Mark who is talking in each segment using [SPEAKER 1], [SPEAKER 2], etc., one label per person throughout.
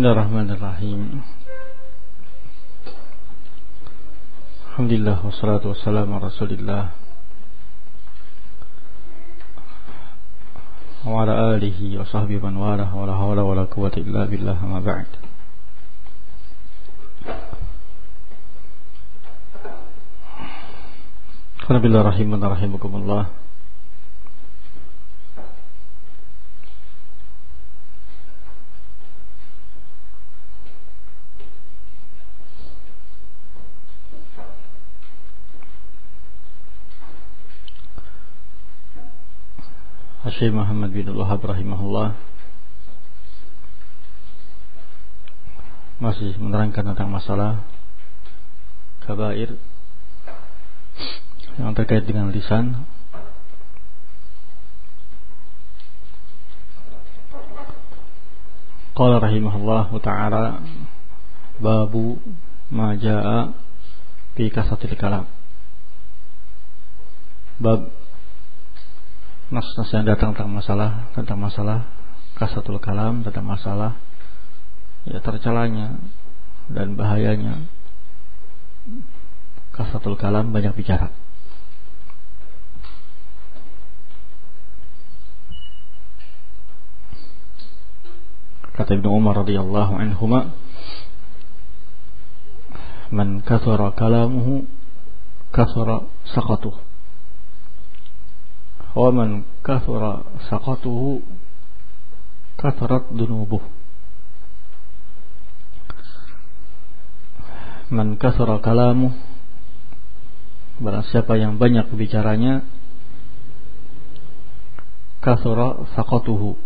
[SPEAKER 1] Bismillahirrahmanirrahim. Alhamdulillah wassalatu wassalamu ala rasulillah. Wa ala alihi wa sahbihi man wala wa la hawla wa la quwwata illa billah ma ba'd. Alhamdulillah rahiman rahimakumullah Syekh Muhammad bin Wahab rahimahullah. Masih menerangkan tentang masalah kabair yang terkait dengan lisan. Qala rahimahullah ta'ala babu ma jaa fi kasatil kalam. Bab nas-nas yang datang tentang masalah tentang masalah kasatul kalam tentang masalah ya tercelanya dan bahayanya. Kasatul kalam banyak bicara. Kata Ibnu Umar radhiyallahu anhuma man kathara kalamuhu kathara saqatuhu ومن كثر سقطه كثرت ذنوبه Man kathara kalamu Barang siapa yang banyak bicaranya Kathara saqatuhu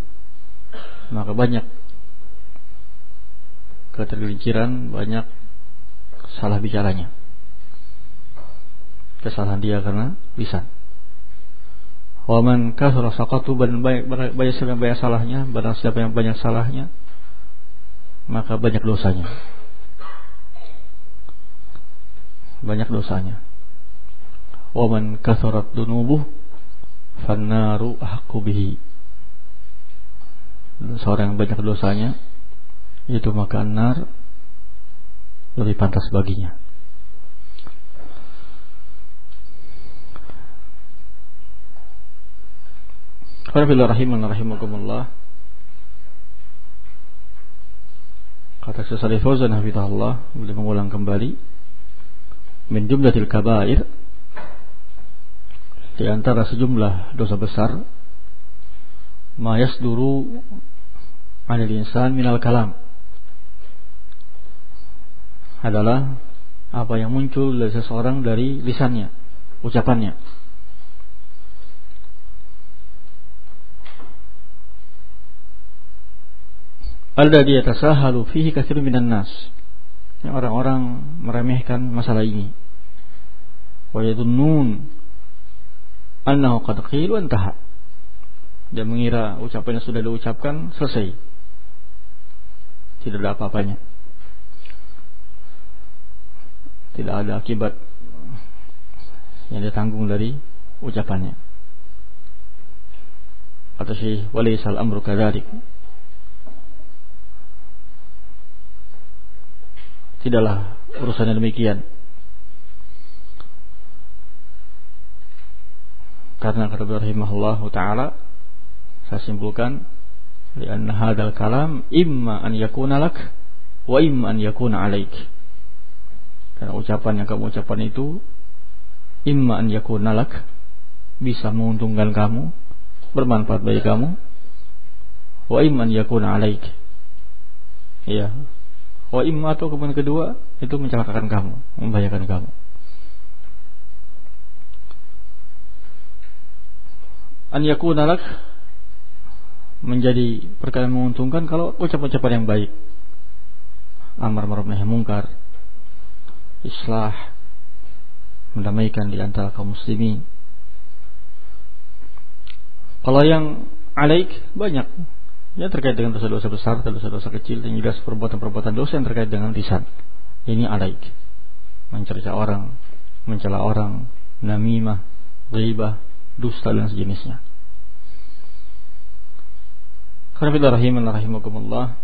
[SPEAKER 1] Maka banyak Ketergelinciran Banyak Salah bicaranya Kesalahan dia karena lisan Waman kasra saqatu dan banyak, banyak siapa yang banyak salahnya, barang siapa yang banyak salahnya, maka banyak dosanya. Banyak dosanya. Waman kasrat dunubuh fannaru ahqqu bihi. Seorang yang banyak dosanya itu maka nar lebih pantas baginya. Rahimakumullah Kata Salih Fauzan hafizahullah beliau mengulang kembali min jumlatil kabair di antara sejumlah dosa besar ma yasduru 'anil insan minal kalam adalah apa yang muncul dari seseorang dari lisannya, ucapannya. Alladhi yatasahalu fihi katsirun minan nas. Orang-orang meremehkan masalah ini. Wa yadhunnun annahu qad qila intaha. Dia mengira ucapannya sudah diucapkan selesai. Tidak ada apa-apanya. Tidak ada akibat yang ditanggung dari ucapannya. Kata Syekh Walisal amru kadzalik. Tidaklah urusannya demikian. Karena kata rahimahullah taala saya simpulkan lianna hadzal kalam imma an yakuna lak wa imma an yakuna alaik. Karena ucapan yang kamu ucapkan itu imma an yakuna lak bisa menguntungkan kamu, bermanfaat bagi kamu. Wa imma an yakuna alaik. Ya, Wa imma atau kemudian kedua itu mencelakakan kamu, membahayakan kamu. An yakuna lak menjadi perkara menguntungkan kalau ucapan-ucapan yang baik. Amar ma'ruf nahi mungkar. Islah mendamaikan di antara kaum muslimin. Kalau yang alaik banyak Ya terkait dengan dosa-dosa besar, dosa-dosa kecil, dan juga perbuatan-perbuatan dosa yang terkait dengan lisan. Ini alaik. Mencerca orang, mencela orang, namimah, ghibah, dusta dan sejenisnya. Karena rahiman rahimakumullah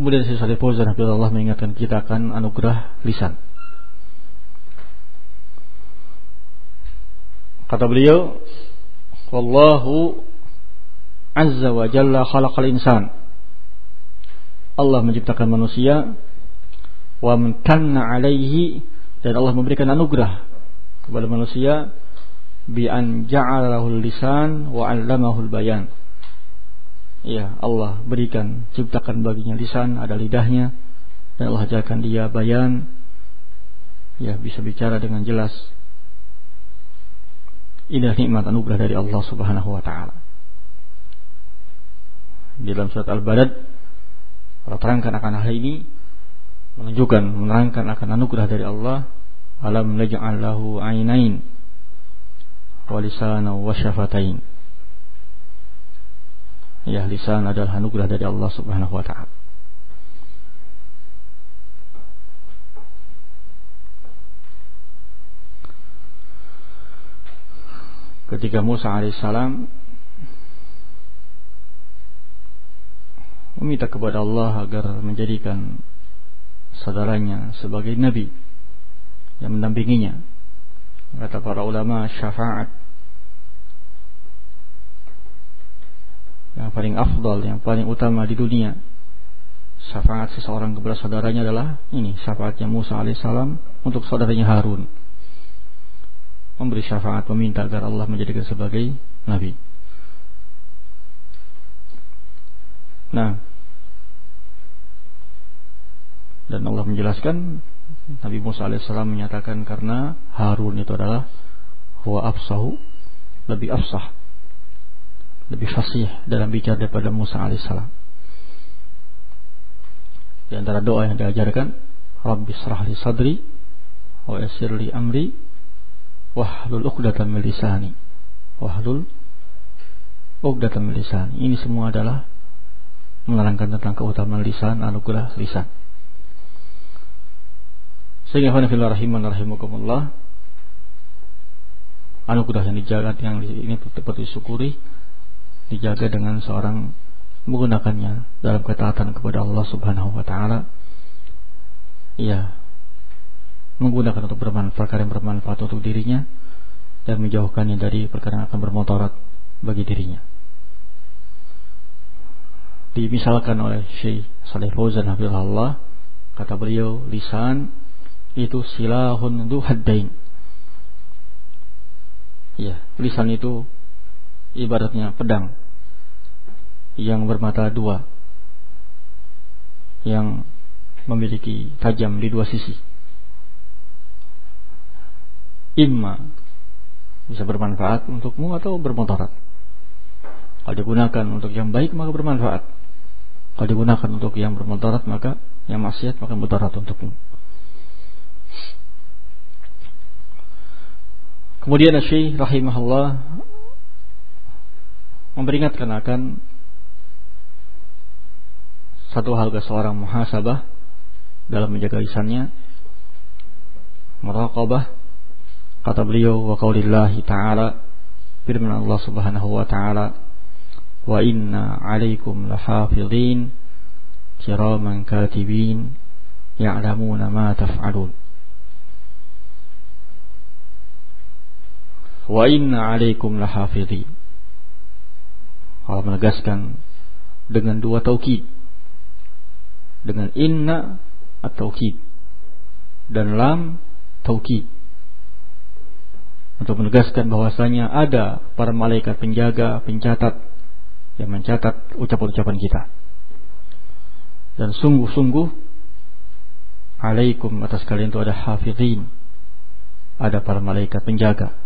[SPEAKER 1] Kemudian Syekh Saleh Fauzan Allah mengingatkan kita akan anugerah lisan. Kata beliau, "Wallahu azza wa jalla khalaqal insan." Allah menciptakan manusia. Wa mankanna alaihi dan Allah memberikan anugerah kepada manusia. Bi an ja'alahu lisan wa 'allamahu bayan. Ya Allah berikan ciptakan baginya lisan ada lidahnya. Dan Allah ajarkan dia bayan. Ya bisa bicara dengan jelas. Ini nikmat anugerah dari Allah Subhanahu wa taala di dalam surat Al-Balad Allah terangkan akan hal ini menunjukkan menerangkan akan anugerah dari Allah alam naj'al lahu ainain wa lisana wa syafatain. Ya lisan adalah anugerah dari Allah Subhanahu wa taala. Ketika Musa alaihissalam meminta kepada Allah agar menjadikan saudaranya sebagai nabi yang mendampinginya. Kata para ulama syafaat yang paling afdal, yang paling utama di dunia. Syafaat seseorang kepada saudaranya adalah ini syafaatnya Musa alaihissalam untuk saudaranya Harun. Memberi syafaat meminta agar Allah menjadikan sebagai nabi. Nah, dan Allah menjelaskan Nabi Musa alaihissalam menyatakan karena Harun itu adalah huwa afsahu lebih afsah lebih fasih dalam bicara daripada Musa alaihissalam di antara doa yang diajarkan Rabbi srah li sadri wa yassir li amri wahlul uqdatan min lisani wahlul uqdatan min lisani. Ini semua adalah menerangkan tentang keutamaan lisan anugerah lisan sehingga fanafillah rahiman rahimakumullah anugerah yang dijaga yang ini tetap disyukuri dijaga dengan seorang menggunakannya dalam ketaatan kepada Allah Subhanahu wa taala. Iya. Menggunakan untuk bermanfaat perkara bermanfaat untuk dirinya dan menjauhkannya dari perkara yang akan bermotorat bagi dirinya. Dimisalkan oleh Syekh Saleh Fauzan Hafizahullah kata beliau lisan itu silahun du haddain. Ya, lisan itu ibaratnya pedang yang bermata dua yang memiliki tajam di dua sisi. Imma bisa bermanfaat untukmu atau bermudarat. Kalau digunakan untuk yang baik maka bermanfaat. Kalau digunakan untuk yang bermudarat maka yang maksiat maka mudarat untukmu. Kemudian Syekh rahimahullah memperingatkan akan satu hal ke seorang muhasabah dalam menjaga lisannya. Muraqabah kata beliau wa qaulillahi ta'ala firman Allah Subhanahu wa taala wa inna 'alaikum lahafizin kiraman katibin ya'lamuna ma taf'alun wa inna alaikum lahafidhi. Allah menegaskan dengan dua taukid. Dengan inna atau taukid dan lam taukid. Untuk menegaskan bahwasanya ada para malaikat penjaga pencatat yang mencatat ucapan-ucapan kita. Dan sungguh-sungguh alaikum atas kalian itu ada hafidhin. Ada para malaikat penjaga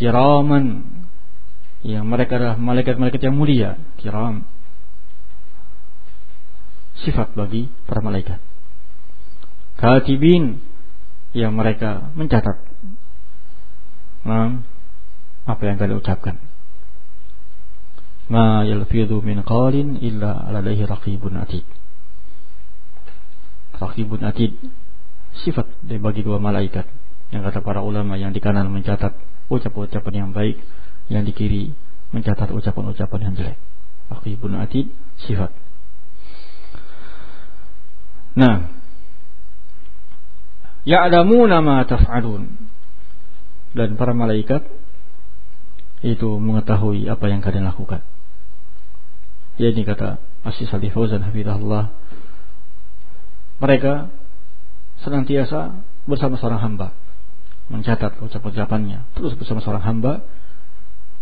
[SPEAKER 1] kiraman. Yang mereka adalah malaikat-malaikat yang mulia. Kiram. Sifat bagi para malaikat. Katibin. Yang mereka mencatat. Nah, apa yang kalian ucapkan? Ma yalfidhu min qalin illa alaihi raqibun atid. Raqibun atid. Sifat bagi dua malaikat. Yang kata para ulama yang di kanan mencatat ucapan-ucapan yang baik yang di kiri mencatat ucapan-ucapan yang jelek. Raqibun atid sifat. Nah, ya'lamuna ma taf'alun. Dan para malaikat itu mengetahui apa yang kalian lakukan. Ya ini kata Asyid Salih Fauzan Hafidahullah. Mereka senantiasa bersama seorang hamba mencatat ucapan-ucapannya terus bersama seorang hamba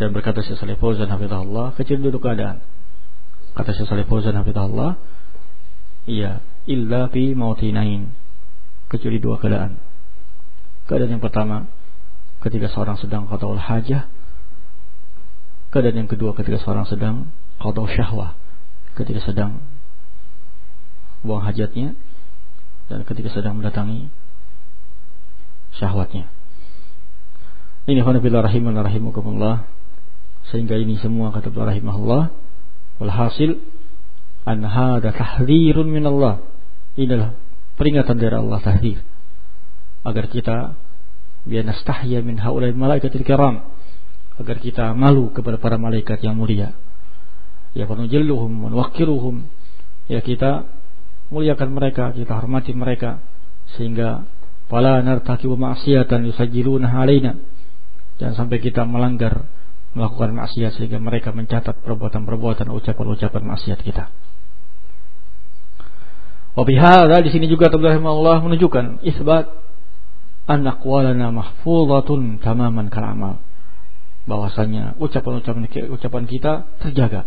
[SPEAKER 1] dan berkata Syekh Saleh Fauzan hafizahullah. Kecil duduk keadaan. Kata Syekh Saleh Fauzan hafizahullah iya illa fi mautinain kecuali dua keadaan. Keadaan yang pertama ketika seorang sedang qadaul hajah. Keadaan yang kedua ketika seorang sedang qadaul syahwah. Ketika sedang buang hajatnya. Dan ketika sedang mendatangi syahwatnya ini khonafillah rahiman rahimakumullah. Sehingga ini semua kata beliau rahimahullah. Walhasil an hada tahdhirun min Allah ini adalah peringatan dari Allah tahdir agar kita biar nastahya min haulai malaikatil kiram. Agar kita malu kepada para malaikat yang mulia. Ya panujilluhum wa ya kita muliakan mereka kita hormati mereka. Sehingga fala nartakibu ma'siyatan yusajjiluna alaina Jangan sampai kita melanggar melakukan maksiat sehingga mereka mencatat perbuatan-perbuatan ucapan-ucapan maksiat kita. Wabihada di sini juga Allah menunjukkan isbat an aqwalana mahfuzatun tamaman kalamal. Bahwasanya ucapan-ucapan ucapan kita terjaga.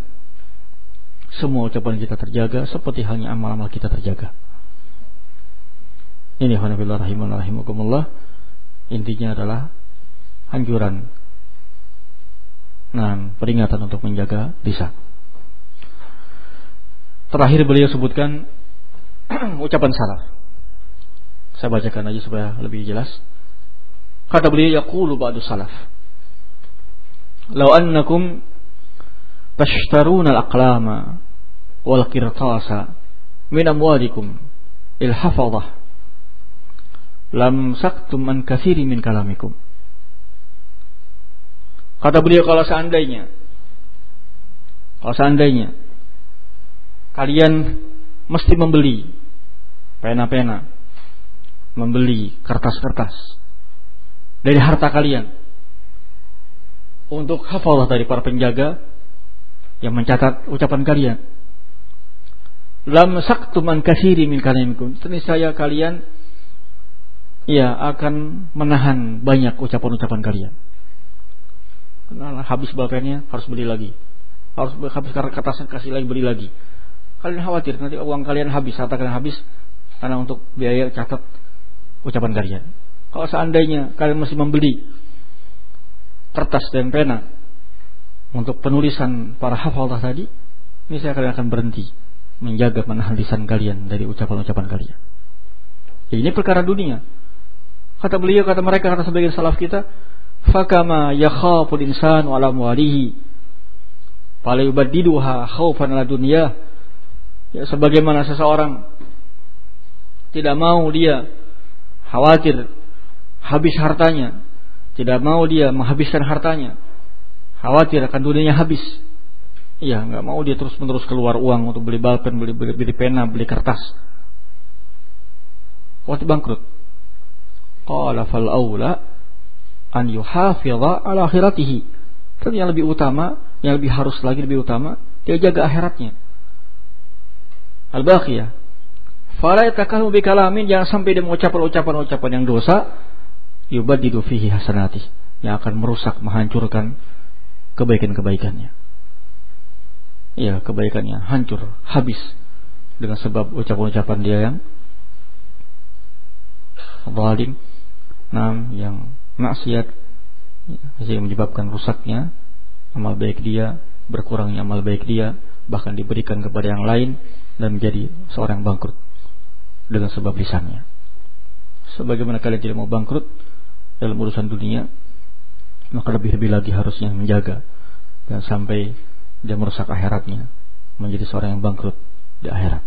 [SPEAKER 1] Semua ucapan kita terjaga seperti halnya amal-amal kita terjaga. Ini hanabillah rahimakumullah. Intinya adalah anjuran. Nah peringatan untuk menjaga lisan. Terakhir beliau sebutkan ucapan salah saya bacakan aja supaya lebih jelas. Kata beliau yaqulu ba'du salaf. Law annakum tashtaruna al-aqlama wal qirtasa min amwalikum il hafadah lam saktum an kathiri min kalamikum Kata beliau kalau seandainya kalau seandainya kalian mesti membeli pena-pena, membeli kertas-kertas dari harta kalian untuk hafalah dari para penjaga yang mencatat ucapan kalian. Lam saktum an kasiri min kalimkum. saya kalian ya akan menahan banyak ucapan-ucapan kalian nah, habis balpennya harus beli lagi. Harus habis kertasnya kasih lagi beli lagi. Kalian khawatir nanti uang kalian habis harta kalian habis karena untuk biaya catat ucapan kalian. Kalau seandainya kalian masih membeli kertas dan pena untuk penulisan para hafalah tadi ini saya kalian akan berhenti menjaga menahan lisan kalian dari ucapan-ucapan kalian. Ini perkara dunia. Kata beliau kata mereka kata sebagian salaf kita fakama yakhafu insanu ala mualihi fala yubaddiduha khaufan ala dunya. Ya sebagaimana seseorang tidak mau dia khawatir habis hartanya tidak mau dia menghabiskan hartanya khawatir akan dunianya habis. Iya nggak mau dia terus menerus keluar uang untuk beli balpen beli beli, beli pena beli kertas. Waktu bangkrut. Qala fal aula an yuhafidha ala akhiratihi. Tentu yang lebih utama, yang lebih harus lagi lebih utama, dia jaga akhiratnya. Al-baqiyah. Fala yatakallamu bi kalamin jangan sampai dia mengucapkan ucapan-ucapan yang dosa yubaddidu fihi hasanati yang akan merusak, menghancurkan kebaikan-kebaikannya. Iya, kebaikannya hancur, habis dengan sebab ucapan-ucapan dia yang zalim, nam yang maksiat sehingga menyebabkan rusaknya amal baik dia, berkurangnya amal baik dia, bahkan diberikan kepada yang lain dan menjadi seorang bangkrut dengan sebab lisannya. Sebagaimana kalian tidak mau bangkrut dalam urusan dunia, maka lebih-lebih lagi harusnya menjaga dan sampai dia merusak akhiratnya menjadi seorang yang bangkrut di akhirat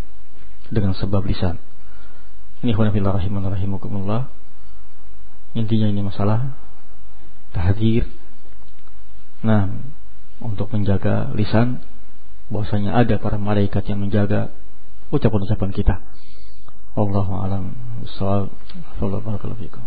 [SPEAKER 1] dengan sebab lisan. Ini khonafillah rahimakumullah Intinya ini masalah tahdir. Nah, untuk menjaga lisan bahwasanya ada para malaikat yang menjaga ucapan-ucapan kita. Wallahu a'lam bishawab. Barakallahu fikum.